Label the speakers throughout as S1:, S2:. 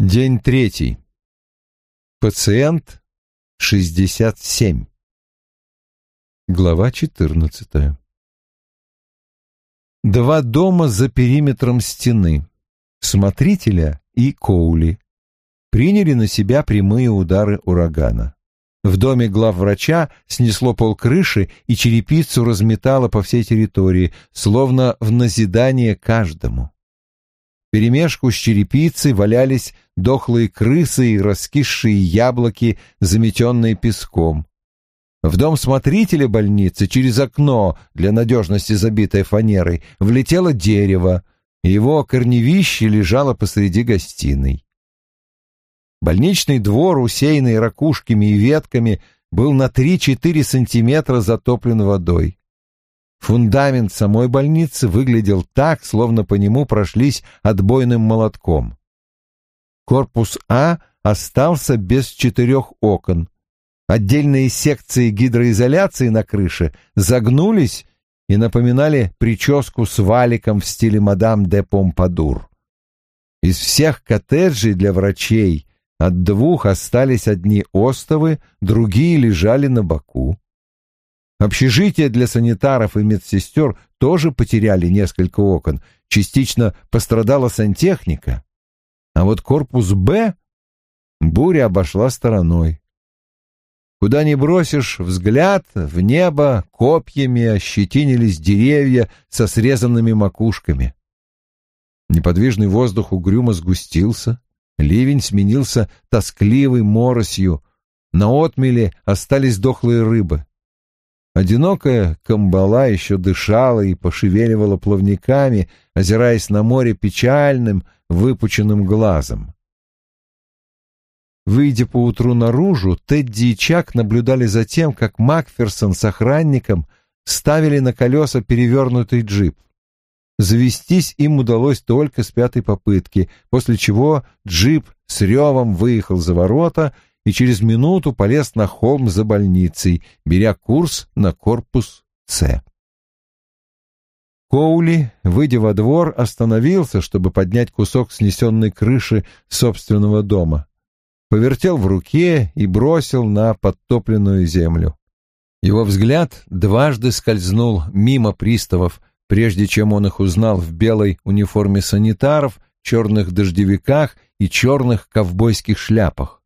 S1: День третий. Пациент 67. Глава 14. Два дома за периметром стены. Смотрителя и Коули приняли на себя прямые удары урагана. В доме главврача снесло полкрыши и черепицу разметало по всей территории, словно в назидание каждому перемешку с черепицей валялись дохлые крысы и раскисшие яблоки, заметенные песком. В дом смотрителя больницы через окно, для надежности забитое фанерой, влетело дерево, и его корневище лежало посреди гостиной. Больничный двор, усеянный ракушками и ветками, был на 3-4 сантиметра затоплен водой. Фундамент самой больницы выглядел так, словно по нему прошлись отбойным молотком. Корпус А остался без четырех окон. Отдельные секции гидроизоляции на крыше загнулись и напоминали прическу с валиком в стиле мадам де Помпадур. Из всех коттеджей для врачей от двух остались одни остовы, другие лежали на боку. Общежития для санитаров и медсестер тоже потеряли несколько окон, частично пострадала сантехника. А вот корпус «Б» буря обошла стороной. Куда ни бросишь взгляд, в небо копьями ощетинились деревья со срезанными макушками. Неподвижный воздух угрюмо сгустился, ливень сменился тоскливой моросью, на отмеле остались дохлые рыбы. Одинокая камбала еще дышала и пошевеливала плавниками, озираясь на море печальным, выпученным глазом. Выйдя поутру наружу, Тедди и Чак наблюдали за тем, как Макферсон с охранником ставили на колеса перевернутый джип. Завестись им удалось только с пятой попытки, после чего джип с ревом выехал за ворота и через минуту полез на холм за больницей, беря курс на корпус С. Коули, выйдя во двор, остановился, чтобы поднять кусок снесенной крыши собственного дома. Повертел в руке и бросил на подтопленную землю. Его взгляд дважды скользнул мимо приставов, прежде чем он их узнал в белой униформе санитаров, черных дождевиках и черных ковбойских шляпах.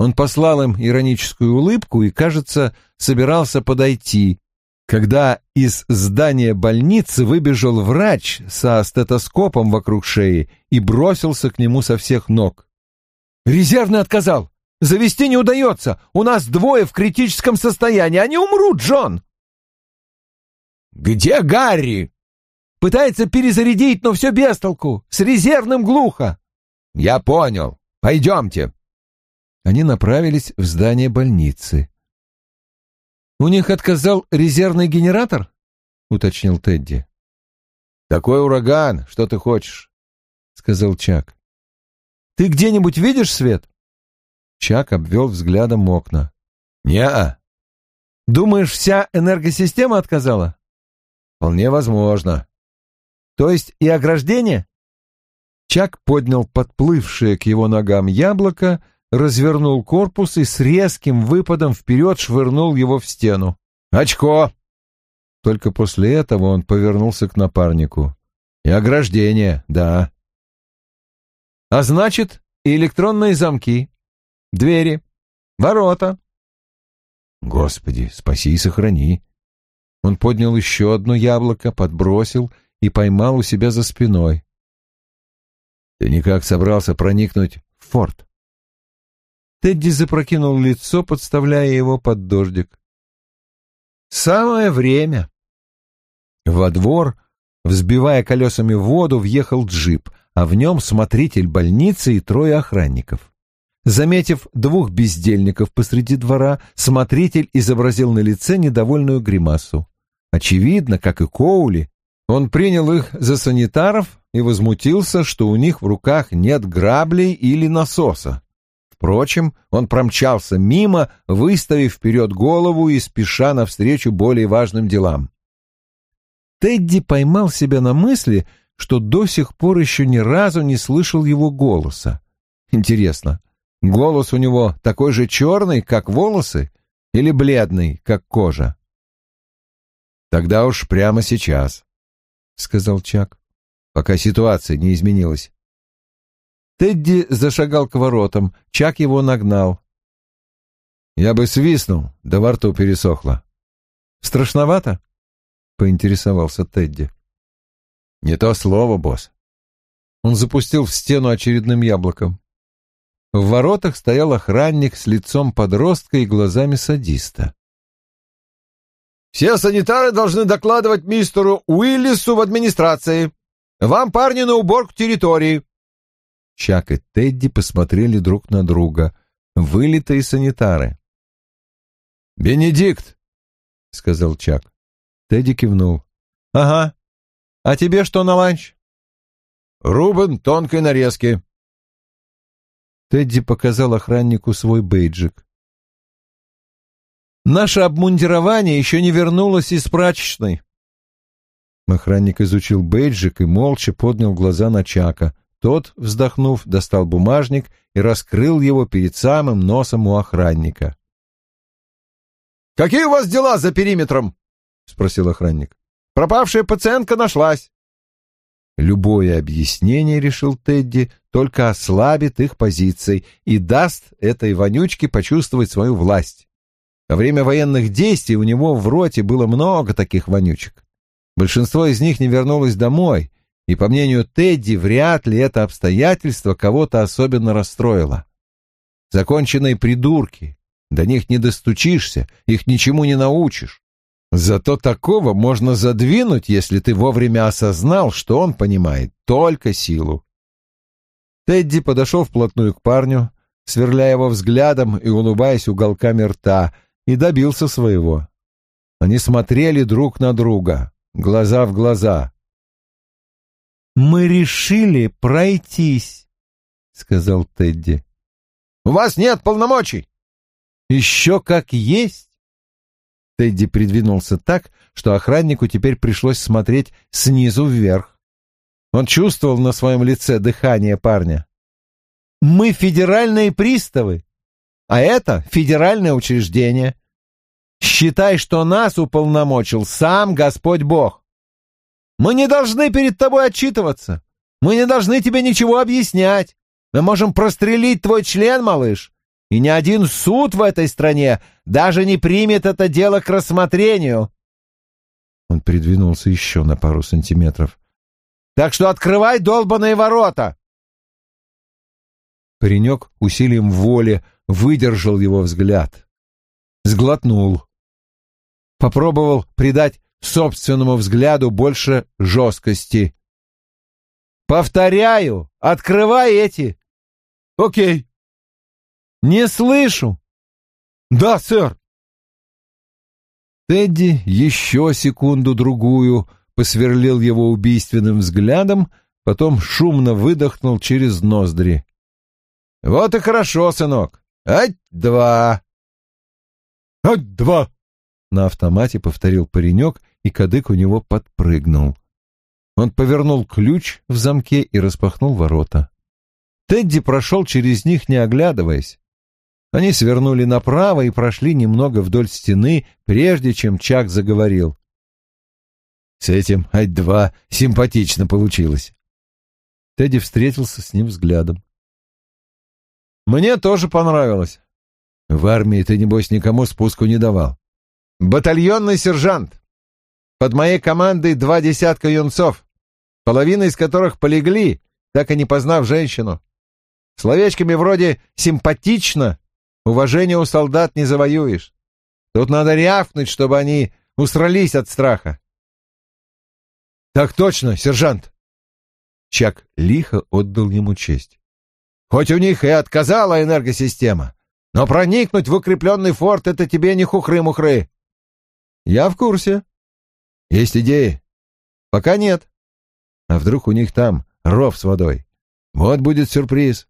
S1: Он послал им ироническую улыбку и, кажется, собирался подойти, когда из здания больницы выбежал врач со стетоскопом вокруг шеи и бросился к нему со всех ног. «Резервный отказал! Завести не удается! У нас двое в критическом состоянии! Они умрут, Джон!»
S2: «Где Гарри?»
S1: «Пытается перезарядить, но все без толку! С резервным глухо!»
S2: «Я понял. Пойдемте!»
S1: Они направились в здание больницы. «У них отказал резервный генератор?» — уточнил Тедди.
S2: «Такой ураган, что ты хочешь?» — сказал Чак.
S1: «Ты где-нибудь видишь свет?» Чак обвел взглядом окна.
S2: «Не-а».
S1: «Думаешь, вся энергосистема отказала?»
S2: «Вполне возможно».
S1: «То есть и ограждение?» Чак поднял подплывшее к его ногам яблоко развернул корпус и с резким выпадом вперед швырнул его в стену.
S2: «Очко!»
S1: Только после этого он повернулся к напарнику.
S2: «И ограждение, да».
S1: «А значит, и электронные замки, двери, ворота».
S2: «Господи, спаси и сохрани!»
S1: Он поднял еще одно яблоко, подбросил и поймал у себя за спиной.
S2: «Ты никак собрался проникнуть в форт?»
S1: Тедди запрокинул лицо, подставляя его под дождик. «Самое время!» Во двор, взбивая колесами воду, въехал джип, а в нем смотритель больницы и трое охранников. Заметив двух бездельников посреди двора, смотритель изобразил на лице недовольную гримасу. Очевидно, как и Коули, он принял их за санитаров и возмутился, что у них в руках нет граблей или насоса. Впрочем, он промчался мимо, выставив вперед голову и спеша навстречу более важным делам. Тедди поймал себя на мысли, что до сих пор еще ни разу не слышал его голоса. Интересно, голос у него такой же черный, как волосы, или бледный, как кожа? Тогда уж прямо сейчас, — сказал Чак, пока ситуация не изменилась. Тедди зашагал к воротам, Чак его нагнал. Я бы свистнул, да во рту пересохло. Страшновато? — поинтересовался Тедди. Не то слово, босс. Он запустил в стену очередным яблоком. В воротах стоял охранник с лицом подростка и глазами садиста.
S2: «Все санитары должны докладывать мистеру Уиллису в администрации. Вам, парни, на уборку территории».
S1: Чак и Тедди посмотрели друг на друга. Вылитые санитары.
S2: «Бенедикт», — сказал Чак.
S1: Тедди кивнул. «Ага. А тебе что на ланч?»
S2: «Рубен тонкой нарезки»,
S1: Тедди показал охраннику свой бейджик. «Наше обмундирование еще не вернулось из прачечной». Охранник изучил бейджик и молча поднял глаза на Чака. Тот, вздохнув, достал бумажник и раскрыл его перед самым носом у охранника.
S2: «Какие у вас дела за периметром?» — спросил охранник. «Пропавшая пациентка нашлась».
S1: Любое объяснение, решил Тедди, только ослабит их позиции и даст этой вонючке почувствовать свою власть. Во время военных действий у него в роте было много таких вонючек. Большинство из них не вернулось домой, и, по мнению Тедди, вряд ли это обстоятельство кого-то особенно расстроило. Законченные придурки, до них не достучишься, их ничему не научишь. Зато такого можно задвинуть, если ты вовремя осознал, что он понимает только силу. Тедди подошел вплотную к парню, сверляя его взглядом и улыбаясь уголками рта, и добился своего. Они смотрели друг на друга, глаза в глаза. «Мы решили пройтись», — сказал Тедди.
S2: «У вас нет полномочий!»
S1: «Еще как есть!» Тедди придвинулся так, что охраннику теперь пришлось смотреть снизу вверх. Он чувствовал на своем лице дыхание парня. «Мы федеральные приставы, а это федеральное учреждение. Считай, что нас уполномочил сам Господь Бог. Мы не должны перед тобой отчитываться. Мы не должны тебе ничего объяснять. Мы можем прострелить твой член, малыш, и ни один суд в этой стране даже не примет это дело к рассмотрению. Он придвинулся еще на пару сантиметров. Так что открывай долбаные ворота. Паренек усилием воли выдержал его взгляд. Сглотнул. Попробовал придать собственному взгляду больше жесткости. «Повторяю, открывай эти!» «Окей», «Не слышу!» «Да, сэр!» Тедди еще секунду-другую посверлил его убийственным взглядом, потом шумно выдохнул через ноздри. «Вот и хорошо, сынок! Ать-два!» «Ать-два!» — на автомате повторил паренек, и кадык у него подпрыгнул. Он повернул ключ в замке и распахнул ворота. Тедди прошел через них, не оглядываясь. Они свернули направо и прошли немного вдоль стены, прежде чем Чак заговорил. С этим Ать-2 симпатично получилось. Тедди встретился с ним взглядом. «Мне тоже понравилось. В армии ты, небось, никому спуску не давал. Батальонный сержант. Под моей командой два десятка юнцов, половина из которых полегли, так и не познав женщину. Словечками вроде «симпатично» Уважение у солдат не завоюешь. Тут надо рявкнуть, чтобы они усрались от страха. Так точно, сержант. Чак лихо отдал ему честь. Хоть у них и отказала энергосистема, но проникнуть в укрепленный форт — это тебе не хухры-мухры. Я в курсе. Есть идеи? Пока нет. А вдруг у них там ров с водой? Вот будет сюрприз.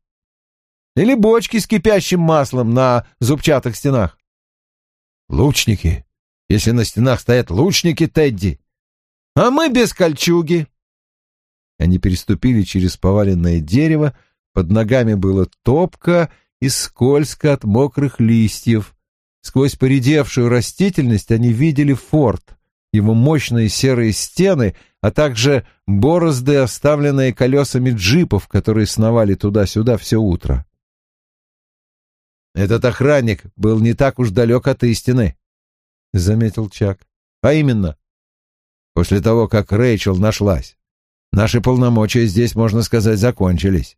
S1: Или бочки с кипящим маслом на зубчатых стенах. Лучники. Если на стенах стоят лучники, Тедди. А мы без кольчуги. Они переступили через поваленное дерево, под ногами было топко и скользко от мокрых листьев. Сквозь поредевшую растительность они видели форт, его мощные серые стены, а также борозды, оставленные колесами джипов, которые сновали туда-сюда все утро. «Этот охранник был не так уж далек от истины», — заметил Чак. «А именно, после того, как Рэйчел нашлась, наши полномочия здесь, можно сказать, закончились.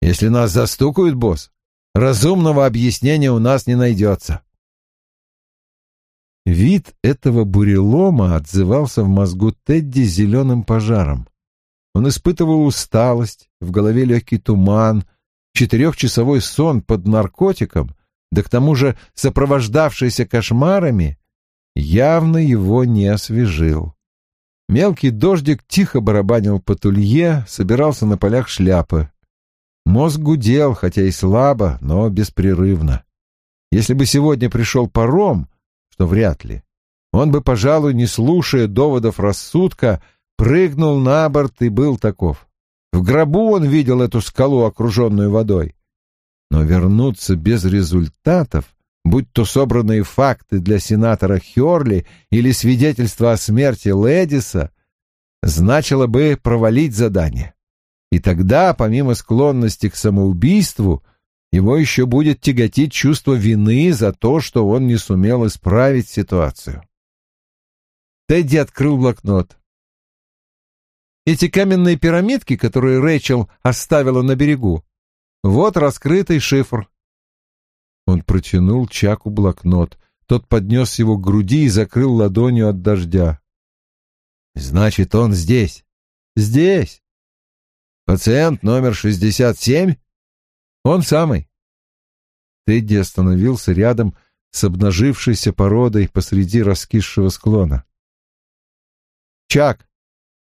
S1: Если нас застукают, босс, разумного объяснения у нас не найдется». Вид этого бурелома отзывался в мозгу Тедди зеленым пожаром. Он испытывал усталость, в голове легкий туман, четырехчасовой сон под наркотиком, да к тому же сопровождавшийся кошмарами, явно его не освежил. Мелкий дождик тихо барабанил по тулье, собирался на полях шляпы. Мозг гудел, хотя и слабо, но беспрерывно. Если бы сегодня пришел паром, что вряд ли. Он бы, пожалуй, не слушая доводов рассудка, прыгнул на борт и был таков. В гробу он видел эту скалу, окруженную водой. Но вернуться без результатов, будь то собранные факты для сенатора Хёрли или свидетельство о смерти Лэдиса, значило бы провалить задание. И тогда, помимо склонности к самоубийству, его еще будет тяготить чувство вины за то, что он не сумел исправить ситуацию. Тедди открыл блокнот. Эти каменные пирамидки, которые Рэйчел оставила на берегу, вот раскрытый шифр. Он протянул Чаку блокнот. Тот поднес его к груди и закрыл ладонью от дождя. «Значит, он здесь?» «Здесь». «Пациент номер шестьдесят семь?» Он самый. Тедди остановился рядом с обнажившейся породой посреди раскисшего склона. «Чак,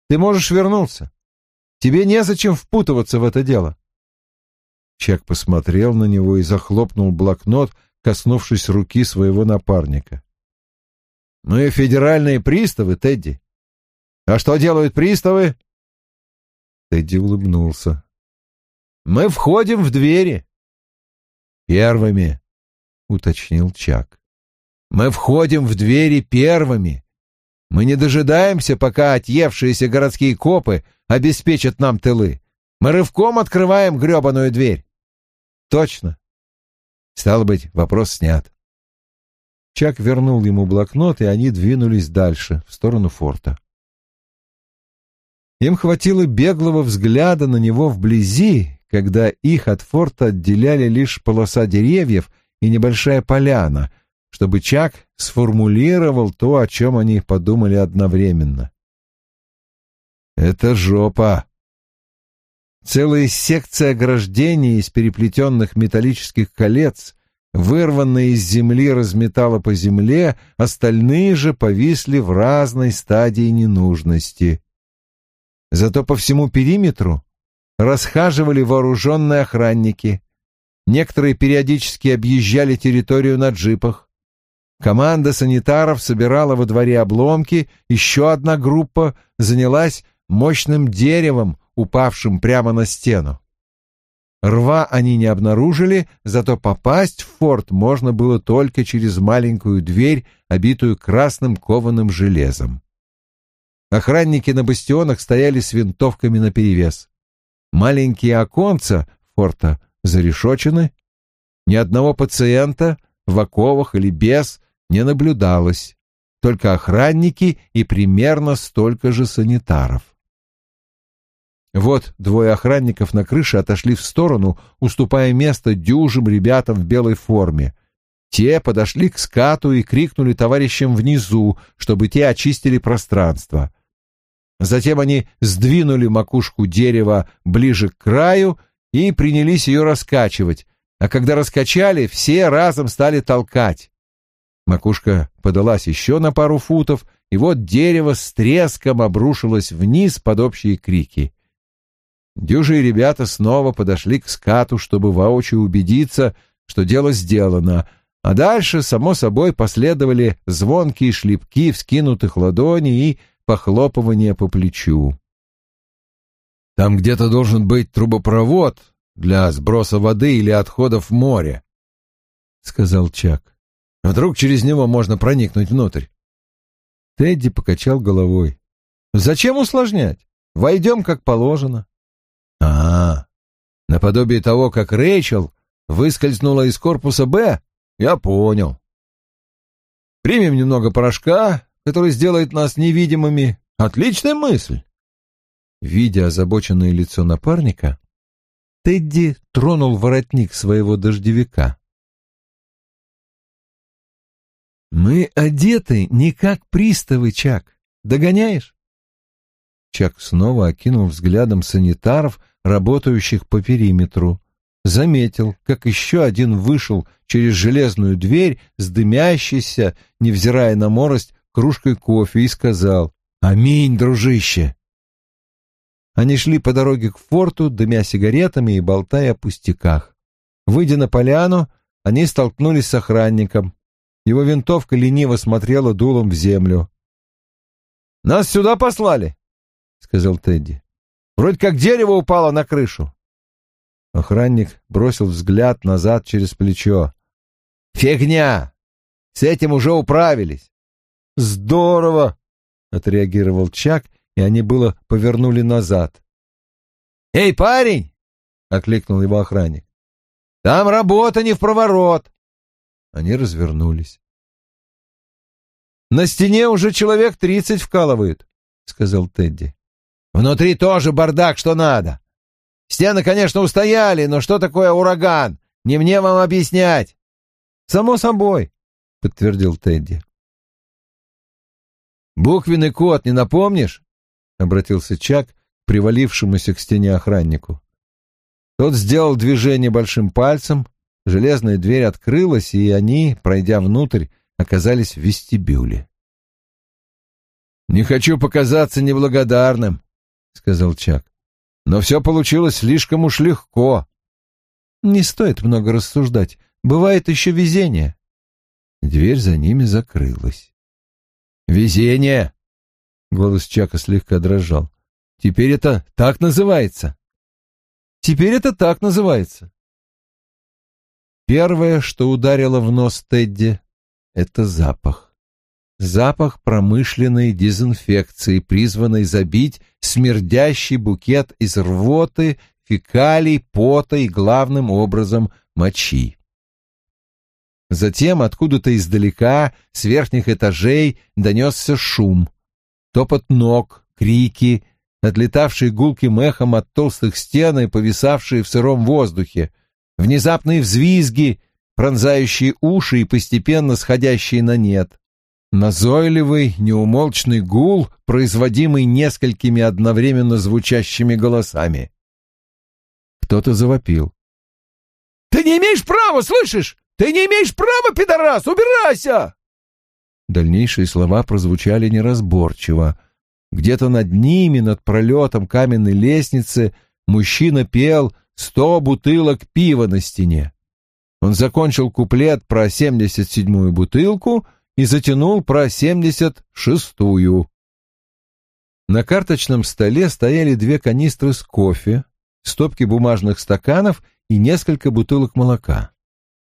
S1: ты можешь вернуться. Тебе незачем впутываться в это дело». Чак посмотрел на него и захлопнул блокнот, коснувшись руки своего напарника. «Мы федеральные приставы, Тедди. А что делают приставы?» Тедди улыбнулся. Мы входим в двери. Первыми, уточнил Чак. Мы входим в двери первыми. Мы не дожидаемся, пока отъевшиеся городские копы обеспечат нам тылы. Мы рывком открываем гребаную дверь. Точно. Стало быть, вопрос снят. Чак вернул ему блокнот, и они двинулись дальше, в сторону форта. Им хватило беглого взгляда на него вблизи, когда их от форта отделяли лишь полоса деревьев и небольшая поляна, чтобы Чак сформулировал то, о чем они подумали одновременно. «Это жопа!» Целая секция ограждений из переплетенных металлических колец, вырванная из земли, разметала по земле, остальные же повисли в разной стадии ненужности. Зато по всему периметру расхаживали вооруженные охранники. Некоторые периодически объезжали территорию на джипах. Команда санитаров собирала во дворе обломки, еще одна группа занялась мощным деревом, упавшим прямо на стену. Рва они не обнаружили, зато попасть в форт можно было только через маленькую дверь, обитую красным кованым железом. Охранники на бастионах стояли с винтовками наперевес. Маленькие оконца форта зарешочены. Ни одного пациента в оковах или без не наблюдалось. Только охранники и примерно столько же санитаров. Вот двое охранников на крыше отошли в сторону, уступая место дюжим ребятам в белой форме. Те подошли к скату и крикнули товарищам внизу, чтобы те очистили пространство. Затем они сдвинули макушку дерева ближе к краю и принялись ее раскачивать, а когда раскачали, все разом стали толкать. Макушка подалась еще на пару футов, и вот дерево с треском обрушилось вниз под общие крики. Дюжи и ребята снова подошли к скату, чтобы воочию убедиться, что дело сделано, а дальше, само собой, последовали звонкие шлепки вскинутых ладоней и похлопывание по плечу. «Там где-то должен быть трубопровод,
S2: для сброса воды или отходов в море, — сказал Чак. Вдруг через него можно проникнуть внутрь.
S1: Тедди покачал головой. Зачем усложнять? Войдем как положено.
S2: А, наподобие того, как Рэйчел выскользнула из корпуса «Б», я понял. Примем немного порошка, который сделает нас невидимыми. Отличная мысль.
S1: Видя озабоченное лицо напарника, Тедди тронул воротник своего дождевика. «Мы одеты не как приставы, Чак. Догоняешь?» Чак снова окинул взглядом санитаров, работающих по периметру. Заметил, как еще один вышел через железную дверь с дымящейся, невзирая на морость, кружкой кофе и сказал «Аминь, дружище!». Они шли по дороге к форту, дымя сигаретами и болтая о пустяках. Выйдя на поляну, они столкнулись с охранником. Его винтовка лениво смотрела дулом в землю.
S2: «Нас сюда послали», — сказал Тедди. «Вроде как дерево упало на крышу».
S1: Охранник бросил взгляд назад через плечо.
S2: «Фигня! С этим уже управились!»
S1: «Здорово!» — отреагировал Чак, и они было повернули назад.
S2: «Эй, парень!» — окликнул его охранник. «Там работа не в проворот!»
S1: Они развернулись.
S2: «На стене уже человек тридцать вкалывают», — сказал Тедди. «Внутри тоже бардак, что надо. Стены, конечно, устояли, но что такое ураган? Не мне вам объяснять».
S1: «Само собой», — подтвердил Тедди.
S2: «Буквенный код не напомнишь?» — обратился Чак к привалившемуся к стене охраннику.
S1: Тот сделал движение большим пальцем, Железная дверь открылась, и они, пройдя внутрь, оказались в вестибюле.
S2: «Не хочу показаться неблагодарным», — сказал Чак, — «но все получилось слишком уж легко».
S1: «Не стоит много рассуждать. Бывает еще везение». Дверь за ними закрылась.
S2: «Везение!»
S1: — голос Чака слегка дрожал.
S2: «Теперь это так называется?»
S1: «Теперь это так называется», Первое, что ударило в нос Тедди, — это запах. Запах промышленной дезинфекции, призванной забить смердящий букет из рвоты, фекалий, пота и, главным образом, мочи. Затем откуда-то издалека, с верхних этажей, донесся шум. Топот ног, крики, отлетавшие гулким эхом от толстых стен и повисавшие в сыром воздухе — внезапные взвизги, пронзающие уши и постепенно сходящие на нет. Назойливый, неумолчный гул, производимый несколькими одновременно звучащими голосами. Кто-то завопил.
S2: «Ты не имеешь права, слышишь? Ты не имеешь права, пидорас! Убирайся!»
S1: Дальнейшие слова прозвучали неразборчиво. Где-то над ними, над пролетом каменной лестницы, мужчина пел сто бутылок пива на стене. Он закончил куплет про семьдесят седьмую бутылку и затянул про семьдесят шестую. На карточном столе стояли две канистры с кофе, стопки бумажных стаканов и несколько бутылок молока.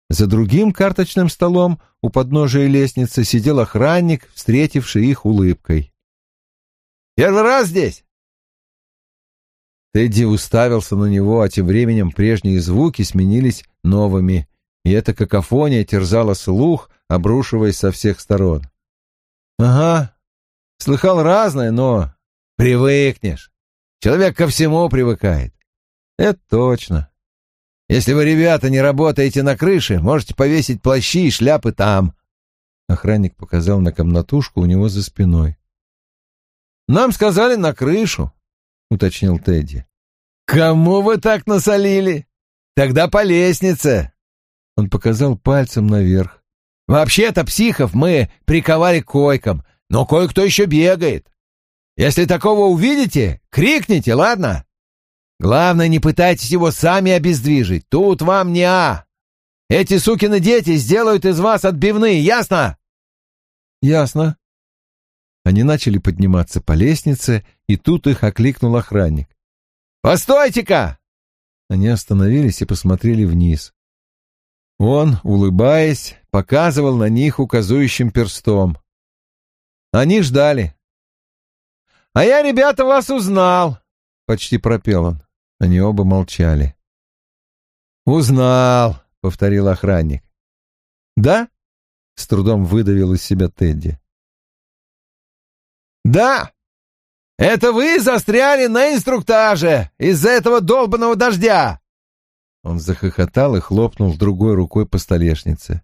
S1: За другим карточным столом у подножия лестницы сидел охранник, встретивший их улыбкой.
S2: «Первый раз здесь?»
S1: Тедди уставился на него, а тем временем прежние звуки сменились новыми, и эта какофония терзала слух, обрушиваясь со всех сторон.
S2: «Ага, слыхал разное, но привыкнешь. Человек ко всему привыкает».
S1: «Это точно.
S2: Если вы, ребята, не работаете на крыше, можете повесить плащи и шляпы там».
S1: Охранник показал на комнатушку у него за спиной.
S2: «Нам сказали на крышу», — уточнил Тедди. «Кому вы так насолили? Тогда по лестнице!»
S1: Он показал пальцем наверх.
S2: «Вообще-то психов мы приковали к койкам, но кое-кто еще бегает. Если такого увидите, крикните, ладно? Главное, не пытайтесь его сами обездвижить. Тут вам не а. Эти сукины дети сделают из вас отбивные, ясно?»
S1: «Ясно», они начали подниматься по лестнице, и тут их окликнул охранник.
S2: «Постойте-ка!»
S1: Они остановились и посмотрели вниз. Он, улыбаясь, показывал на них указующим перстом. Они ждали. «А я, ребята, вас узнал!» — почти пропел он. Они оба молчали. «Узнал!» — повторил охранник. «Да?» — с трудом выдавил из себя Тедди. «Да! Это вы застряли на инструктаже из-за этого долбанного дождя!» Он захохотал и хлопнул другой рукой по столешнице.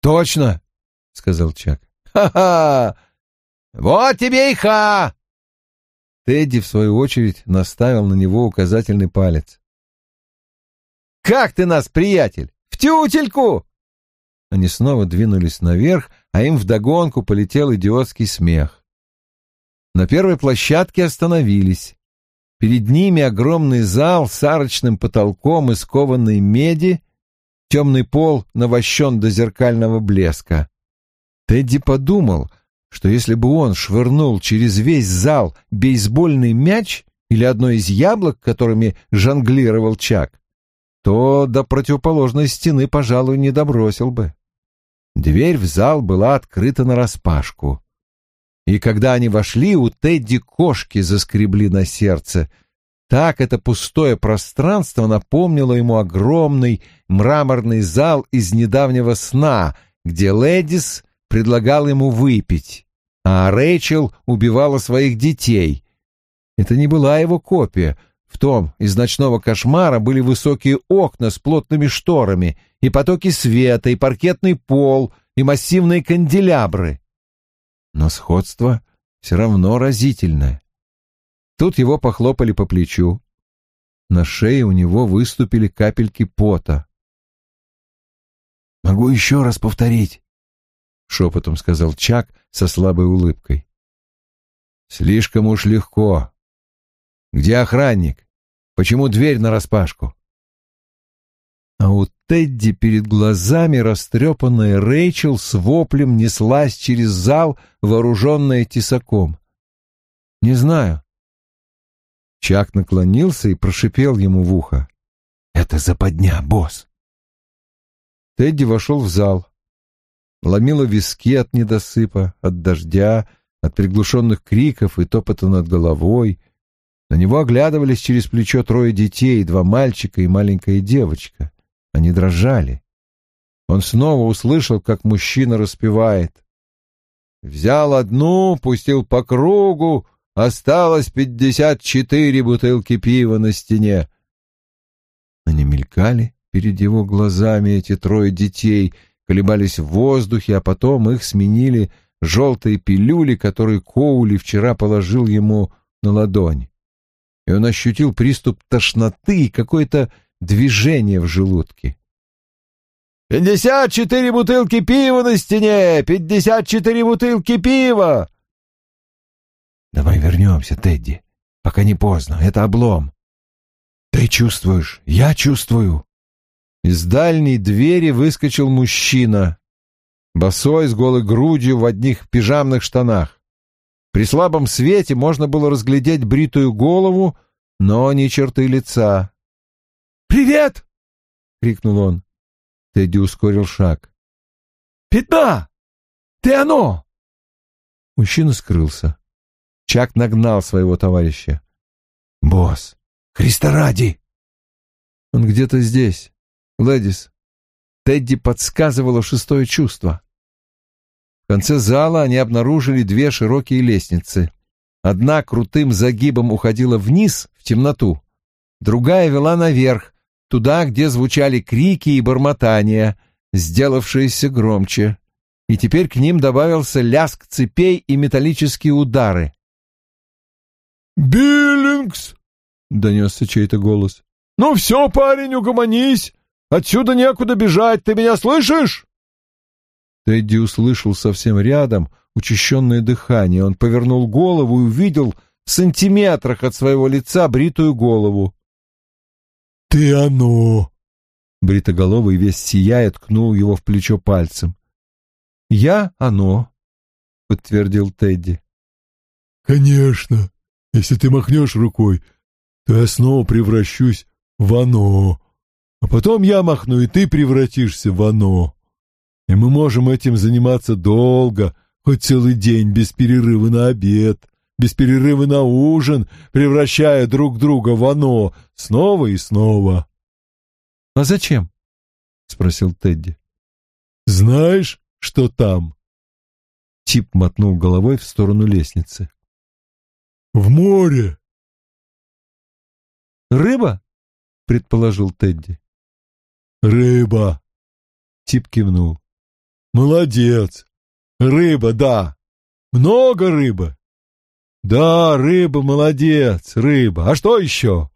S1: «Точно!» — сказал Чак. «Ха-ха! Вот тебе и ха!» Тедди, в свою очередь, наставил на него указательный палец. «Как ты нас, приятель? В тютельку!» Они снова двинулись наверх, а им вдогонку полетел идиотский смех. На первой площадке остановились. Перед ними огромный зал с арочным потолком из кованой меди, темный пол навощен до зеркального блеска. Тедди подумал, что если бы он швырнул через весь зал бейсбольный мяч или одно из яблок, которыми жонглировал Чак, то до противоположной стены, пожалуй, не добросил бы. Дверь в зал была открыта нараспашку и когда они вошли, у Тедди кошки заскребли на сердце. Так это пустое пространство напомнило ему огромный мраморный зал из недавнего сна, где Ледис предлагал ему выпить, а Рэйчел убивала своих детей. Это не была его копия. В том из ночного кошмара были высокие окна с плотными шторами, и потоки света, и паркетный пол, и массивные канделябры но сходство все равно разительное. Тут его похлопали по плечу. На шее у него выступили капельки пота. «Могу еще раз повторить», — шепотом сказал Чак со слабой улыбкой. «Слишком уж легко. Где охранник? Почему дверь нараспашку?» А у Тедди перед глазами растрепанная Рэйчел с воплем неслась через зал, вооруженная тесаком. «Не знаю». Чак наклонился и прошипел ему в ухо. «Это западня, босс!» Тедди вошел в зал. Ломило виски от недосыпа, от дождя, от приглушенных криков и топота над головой. На него оглядывались через плечо трое детей, два мальчика и маленькая девочка. Они дрожали. Он снова услышал, как мужчина распевает. Взял одну, пустил по кругу, осталось пятьдесят четыре бутылки пива на стене. Они мелькали перед его глазами, эти трое детей, колебались в воздухе, а потом их сменили желтые пилюли, которые Коули вчера положил ему на ладонь. И он ощутил приступ тошноты и какое-то движение в желудке. «Пятьдесят четыре бутылки пива на стене! Пятьдесят четыре бутылки пива!» «Давай вернемся, Тедди, пока не поздно. Это облом». «Ты чувствуешь? Я чувствую». Из дальней двери выскочил мужчина, босой, с голой грудью, в одних пижамных штанах. При слабом свете можно было разглядеть бритую голову, но не черты лица. «Привет!» — крикнул он. Тедди ускорил шаг. «Пятна! Ты оно!» Мужчина скрылся. Чак нагнал своего товарища. «Босс! Христа ради!» «Он где-то здесь, Ледис». Тедди подсказывало шестое чувство. В конце зала они обнаружили две широкие лестницы. Одна крутым загибом уходила вниз, в темноту, другая вела наверх, туда, где звучали крики и бормотания, сделавшиеся громче, и теперь к ним добавился лязг цепей и металлические удары. «Биллингс!» — донесся чей-то голос. «Ну все, парень, угомонись! Отсюда некуда бежать, ты меня слышишь?» Тедди услышал совсем рядом учащенное дыхание. Он повернул голову и увидел в сантиметрах от своего лица бритую голову. «Ты оно!» Бритоголовый весь сияя ткнул его в плечо пальцем. «Я оно», — подтвердил Тедди. «Конечно. Если ты махнешь рукой, то я снова превращусь
S3: в оно. А потом я махну, и ты превратишься в оно. И мы можем этим заниматься долго, хоть целый день, без перерыва на обед, без перерыва на ужин, превращая друг друга в оно снова и снова.
S1: — А зачем? — спросил Тедди.
S3: — Знаешь, что там?
S1: Тип мотнул головой в сторону лестницы.
S3: — В море.
S1: — Рыба? — предположил Тедди.
S3: — Рыба. Тип кивнул. — Молодец. Рыба, да. Много рыбы. Да, рыба, молодец, рыба. А что еще?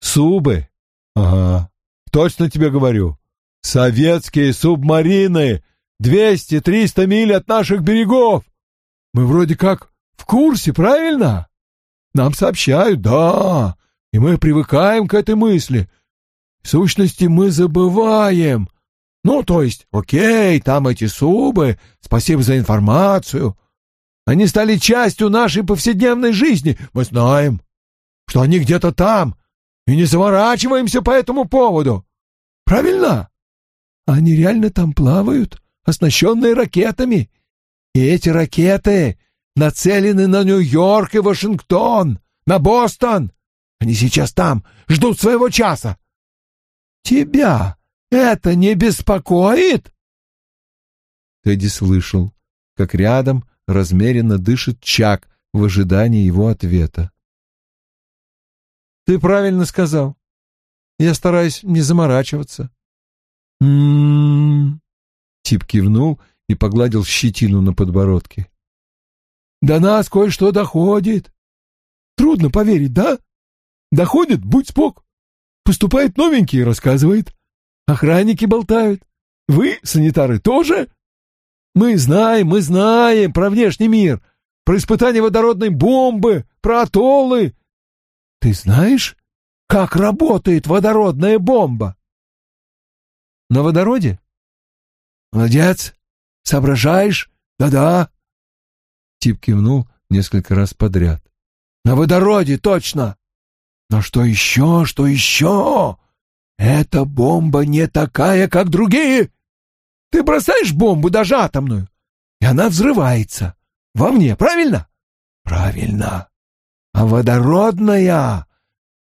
S3: Субы. Ага, точно тебе говорю. Советские субмарины. Двести-триста миль от наших берегов. Мы вроде как в курсе, правильно? Нам сообщают, да. И мы привыкаем к этой мысли. В сущности, мы забываем. Ну, то есть, окей, там эти субы, спасибо за информацию. Они стали частью нашей повседневной жизни. Мы знаем, что они где-то там, и не заворачиваемся по этому поводу. Правильно? Они реально там плавают, оснащенные ракетами. И эти ракеты нацелены на Нью-Йорк и Вашингтон, на Бостон. Они сейчас там, ждут своего часа. Тебя это не беспокоит?
S1: Тедди слышал, как рядом размеренно дышит Чак в ожидании его ответа. «Ты правильно сказал. Я стараюсь не заморачиваться».
S3: «М-м-м...»
S1: Тип кивнул и погладил щетину на подбородке.
S3: «До нас кое-что доходит. Трудно поверить, да? Доходит, будь спок. Поступает новенький и рассказывает. Охранники болтают. Вы, санитары, тоже? Мы знаем, мы знаем про внешний мир, про испытание водородной бомбы, про атоллы. Ты знаешь, как работает водородная бомба?
S1: На водороде?
S3: Молодец. Соображаешь? Да-да.
S1: Тип кивнул несколько раз подряд.
S3: На водороде, точно. Но что еще, что еще? Эта бомба не такая, как другие. Ты бросаешь бомбу, даже атомную, и она взрывается. Вовне, правильно? Правильно. А водородная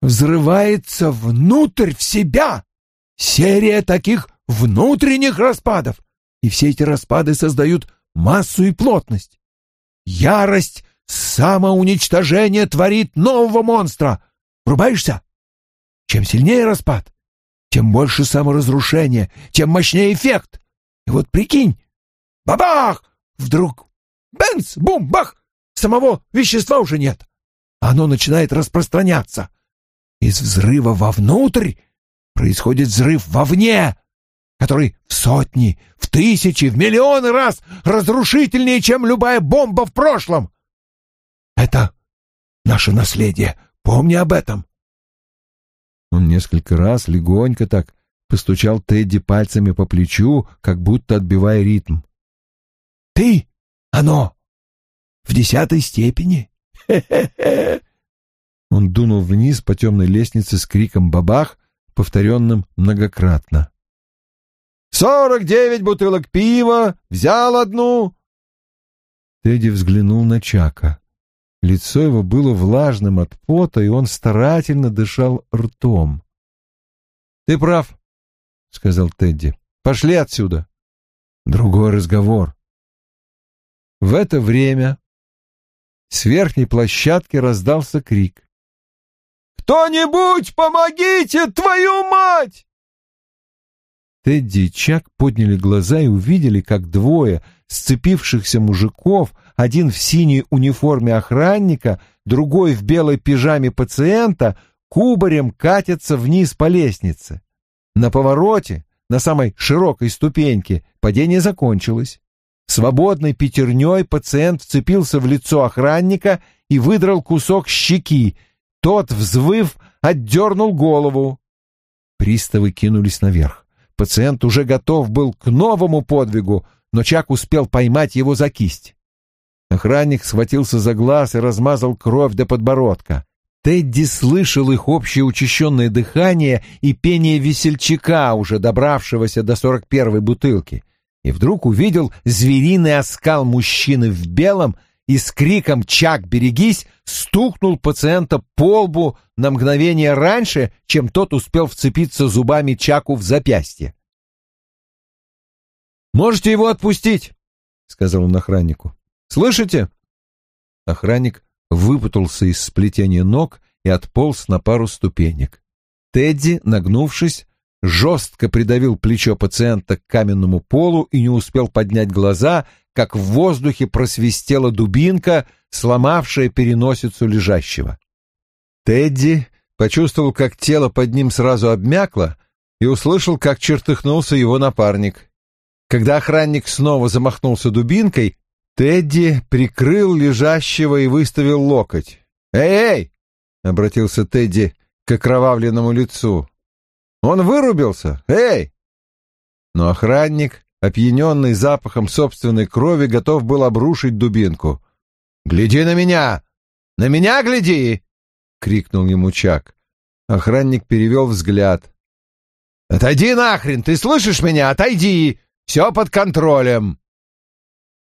S3: взрывается внутрь в себя. Серия таких внутренних распадов. И все эти распады создают массу и плотность. Ярость самоуничтожения творит нового монстра. Врубаешься? Чем сильнее распад, тем больше саморазрушения, тем мощнее эффект. И вот прикинь, бабах! Вдруг бенц, бум, бах! Самого вещества уже нет. Оно начинает распространяться. Из взрыва вовнутрь происходит взрыв вовне, который в сотни, в тысячи, в миллионы раз разрушительнее, чем любая бомба в прошлом. Это наше наследие. Помни об этом.
S1: Он несколько раз легонько так постучал Тедди пальцами по плечу, как будто отбивая ритм.
S3: «Ты, оно, в десятой степени? Хе-хе-хе!»
S1: Он дунул вниз по темной лестнице с криком «Бабах!», повторенным многократно.
S2: «Сорок девять бутылок пива! Взял одну!»
S1: Тедди взглянул на Чака. Лицо его было влажным от пота, и он старательно дышал ртом. «Ты прав сказал Тедди. Пошли отсюда. Другой разговор. В это время с верхней площадки раздался крик.
S2: «Кто-нибудь, помогите, твою мать!»
S1: Тедди и Чак подняли глаза и увидели, как двое сцепившихся мужиков, один в синей униформе охранника, другой в белой пижаме пациента, кубарем катятся вниз по лестнице. На повороте, на самой широкой ступеньке, падение закончилось. Свободной пятерней пациент вцепился в лицо охранника и выдрал кусок щеки. Тот, взвыв, отдернул голову. Приставы кинулись наверх. Пациент уже готов был к новому подвигу, но Чак успел поймать его за кисть. Охранник схватился за глаз и размазал кровь до подбородка. Тедди слышал их общее учащенное дыхание и пение весельчака, уже добравшегося до сорок первой бутылки, и вдруг увидел звериный оскал мужчины в белом и с криком «Чак, берегись!» стукнул пациента по лбу на мгновение раньше, чем тот успел вцепиться зубами Чаку в запястье. «Можете его отпустить», — сказал он охраннику. «Слышите?» Охранник выпутался из сплетения ног и отполз на пару ступенек. Тедди, нагнувшись, жестко придавил плечо пациента к каменному полу и не успел поднять глаза, как в воздухе просвистела дубинка, сломавшая переносицу лежащего. Тедди почувствовал, как тело под ним сразу обмякло, и услышал, как чертыхнулся его напарник. Когда охранник снова замахнулся дубинкой, Тедди прикрыл лежащего и выставил локоть. «Эй-эй!» — обратился Тедди к окровавленному лицу. «Он вырубился! Эй!» Но охранник, опьяненный запахом собственной крови, готов был обрушить дубинку. «Гляди на меня! На меня гляди!» — крикнул ему Чак. Охранник перевел взгляд. «Отойди нахрен! Ты слышишь меня? Отойди! Все под контролем!»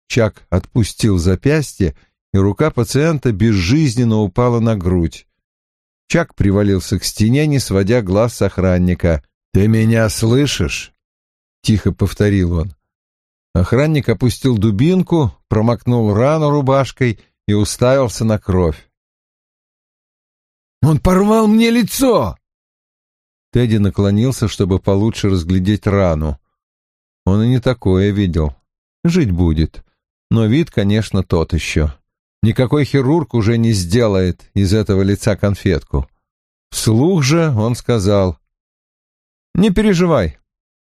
S1: Чак отпустил запястье, и рука пациента безжизненно упала на грудь. Чак привалился к стене, не сводя глаз с охранника. «Ты меня слышишь?» — тихо повторил он. Охранник опустил дубинку, промокнул рану рубашкой и уставился на кровь. «Он порвал мне лицо!» Тедди наклонился, чтобы получше разглядеть рану. Он и не такое видел. Жить будет но вид, конечно, тот еще. Никакой хирург уже не сделает из этого лица конфетку. Вслух же он сказал, «Не переживай,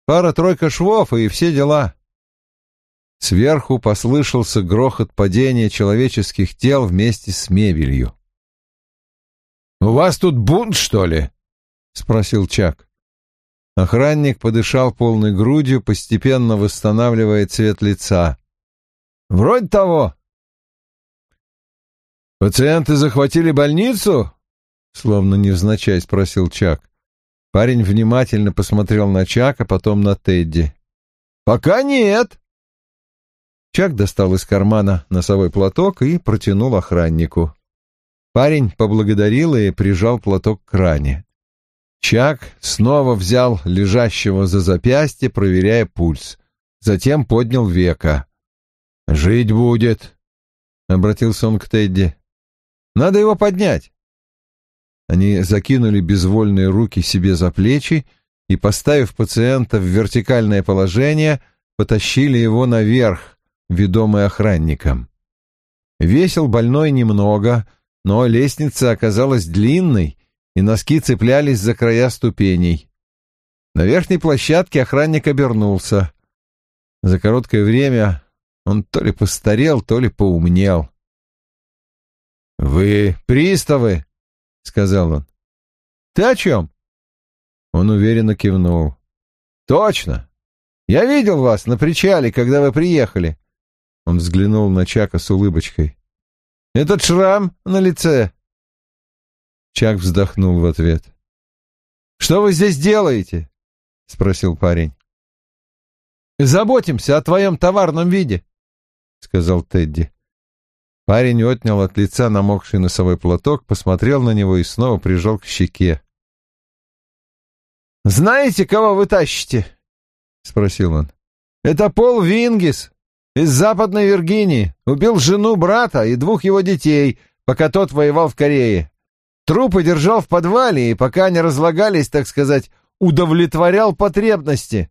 S1: пара-тройка швов и все дела». Сверху послышался грохот падения человеческих тел вместе с мебелью. «У вас тут бунт, что ли?» — спросил Чак. Охранник подышал полной грудью, постепенно восстанавливая цвет лица. Вроде того. Пациенты захватили больницу? Словно невзначай спросил Чак. Парень внимательно посмотрел на Чака, потом на Тедди. Пока нет. Чак достал из кармана носовой платок и протянул охраннику. Парень поблагодарил и прижал платок к ране. Чак снова взял лежащего за запястье, проверяя пульс. Затем поднял века. «Жить будет», — обратился он к Тедди. «Надо его поднять». Они закинули безвольные руки себе за плечи и, поставив пациента в вертикальное положение, потащили его наверх, ведомый охранником. Весил больной немного, но лестница оказалась длинной, и носки цеплялись за края ступеней. На верхней площадке охранник обернулся. За короткое время он то ли постарел, то ли поумнел. «Вы приставы?» — сказал он. «Ты о чем?» Он уверенно кивнул. «Точно! Я видел вас на причале, когда вы приехали». Он взглянул на Чака с улыбочкой. «Этот шрам на лице?» Чак вздохнул в ответ. «Что вы здесь делаете?» — спросил парень. «Заботимся о твоем товарном виде. — сказал Тедди. Парень отнял от лица намокший носовой платок, посмотрел на него и снова прижал к щеке. «Знаете, кого вы тащите?» — спросил он. «Это Пол Вингис из Западной Виргинии. Убил жену брата и двух его детей, пока тот воевал в Корее. Трупы держал в подвале и, пока они разлагались, так сказать, удовлетворял потребности.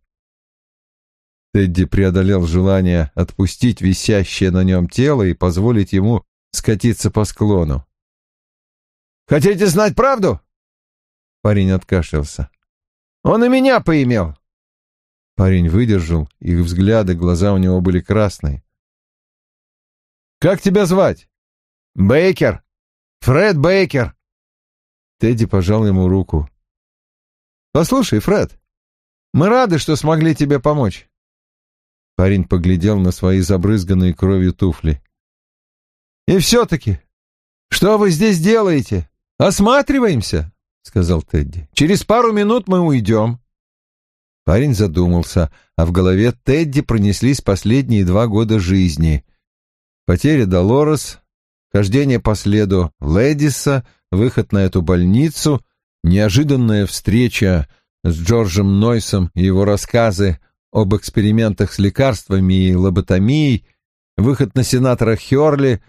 S1: Тедди преодолел желание отпустить висящее на нем тело и позволить ему скатиться по склону. «Хотите знать правду?» Парень откашлялся. «Он и меня поимел!» Парень выдержал, их взгляды, глаза у него были красные. «Как тебя звать?» «Бейкер! Фред Бейкер!» Тедди пожал ему руку. «Послушай, Фред, мы рады, что смогли тебе помочь. Парень поглядел на свои забрызганные кровью туфли. «И все-таки, что вы здесь делаете? «Осматриваемся», — сказал Тедди. «Через пару минут мы уйдем». Парень задумался, а в голове Тедди пронеслись последние два года жизни. Потеря Долорес, хождение по следу Лэдиса, выход на эту больницу, неожиданная встреча с Джорджем Нойсом и его рассказы об экспериментах с лекарствами и лоботомией, выход на сенатора Хёрли,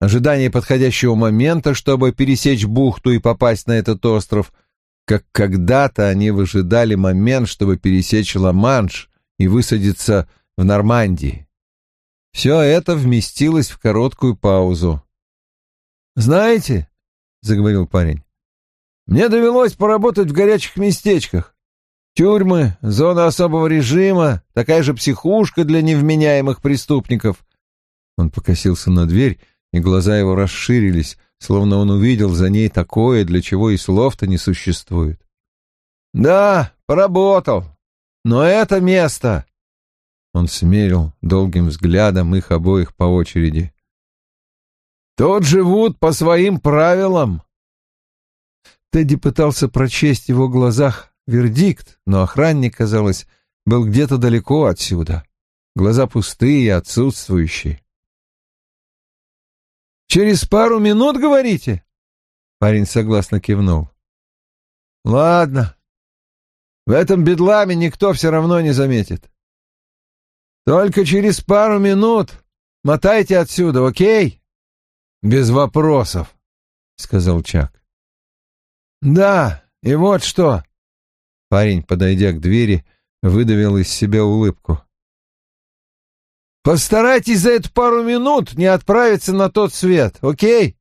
S1: ожидание подходящего момента, чтобы пересечь бухту и попасть на этот остров — как когда-то они выжидали момент, чтобы пересечь Ла-Манш и высадиться в Нормандии. Все это вместилось в короткую паузу. «Знаете», — заговорил парень, — «мне довелось поработать в горячих местечках. Тюрьмы, зона особого режима, такая же психушка для невменяемых преступников». Он покосился на дверь, и глаза его расширились, словно он увидел за ней такое, для чего и слов-то не существует. «Да, поработал. Но это место...» Он смерил долгим взглядом их обоих по очереди. «Тут живут по своим правилам». Тедди пытался прочесть в его глазах вердикт, но охранник, казалось, был где-то далеко отсюда. Глаза пустые, отсутствующие. Через пару минут, говорите? Парень согласно кивнул. Ладно. В этом бедламе никто все равно не заметит. Только через пару минут мотайте отсюда, окей? Без вопросов, сказал Чак. Да, и вот что. Парень, подойдя к двери, выдавил из себя улыбку. Постарайтесь за эту пару минут не отправиться на тот свет, окей?